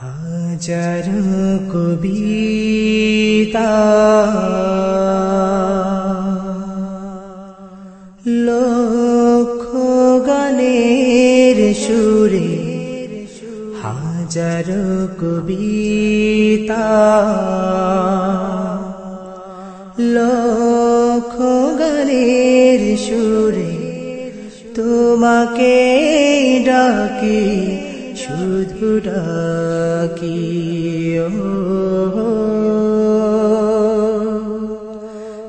হাজার কবিতা। লক্ষ গানের সুরে হাজার কবিতা। লক্ষ সুরে তোমাকে ডাকি শুধু ডাকি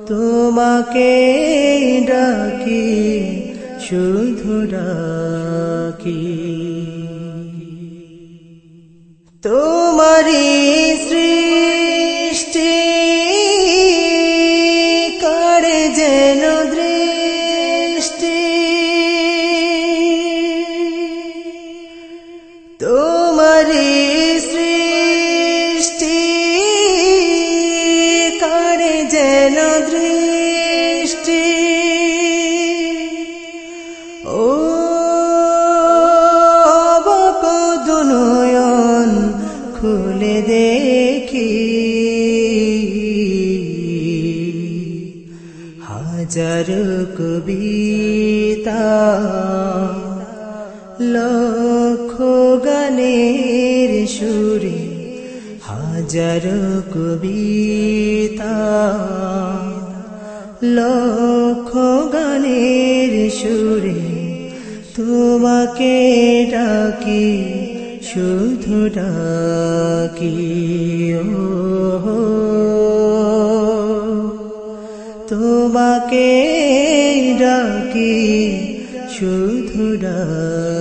তোমাকে ডাকি শুধু ডাকি। তোমারি তোমারি সৃষ্টি করে যেন দৃষ্টি? ও বকদুনয়ন খুলে দেখি। হাজার কবিতা লক্ষ সুরে হাজার কবিতা। লক্ষ গানের সুরে তোমাকে ডাকি, শুধু ডাকি ও তোমাকে ডাকি, শুধু ডাকি।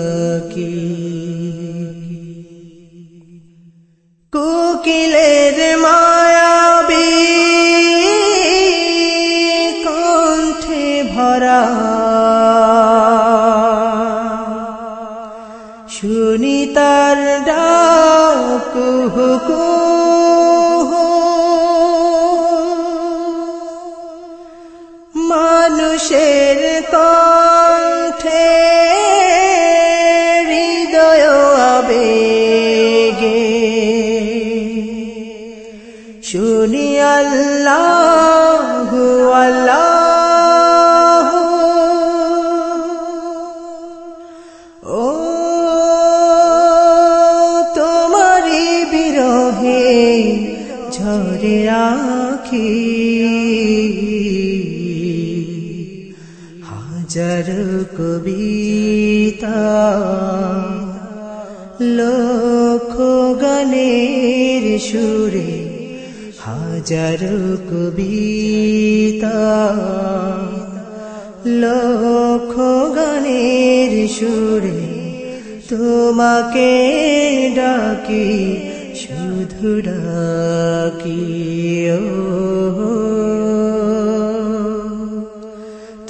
কোকিলের মায়াবি কণ্ঠে ভরা। শুনি তার ডাক মানুষের কণ্ঠে শুনি আল্লাহ আল্লাহ। ও তোমারি বিরহে ঝরে আখি। হাজার কবিতা লক্ষ গানের সুরে হাজার কবিতা। লক্ষ গানের সুরে তোমাকে ডাকি শুধু ডাকি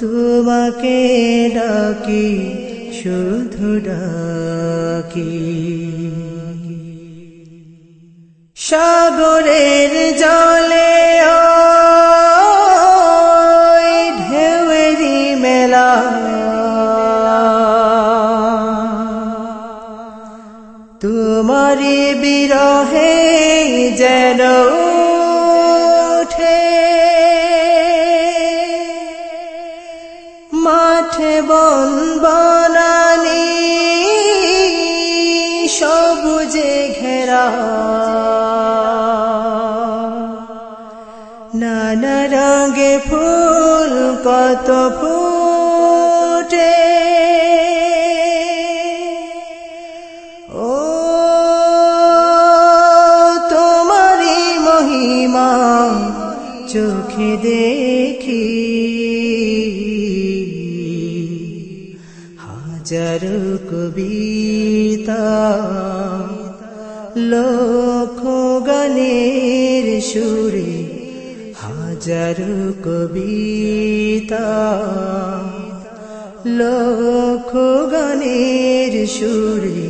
তোমাকে ডাকি শুধু ডাকি। সাগরের জলে ওই ঢেউয়েরি মেলা। তোমারি বিরহে যেন উঠে মাঠে বন কত ফুটে। ও তোমারি মহিমা চোখে দেখি। হাজার কবিতা লক্ষ গানের সুরে হাজার কবিতা, লক্ষ গানের সুরে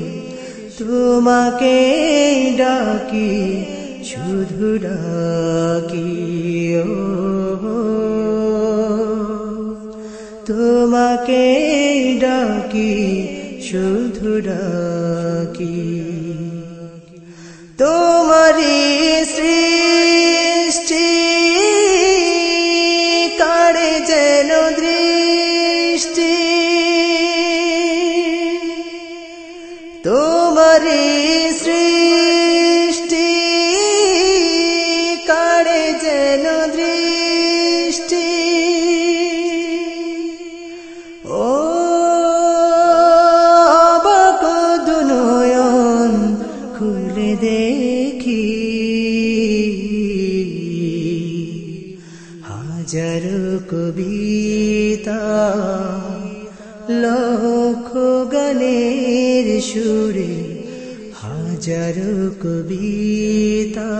তোমাকে ডাকি, শুধু ডাকি তোমাকে ডাকি, শুধু ডাকি। তোমারি সৃষ্টি যেন দৃষ্টি। তোমারি সৃষ্টি কাড়ে যেন দৃষ্টি। ও বাক দুনয়ন খুলে দেখি। হাজার কবিতা, লক্ষ গানের সুরে হাজার কবিতা,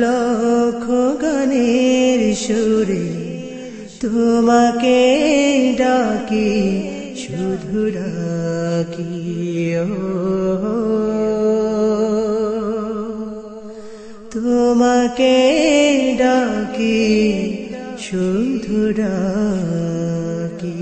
লক্ষ গানের সুরে তোমাকে ডাকি, শুধু ডাকি, ও তোমাকে ডাকি শুধু ডাকি।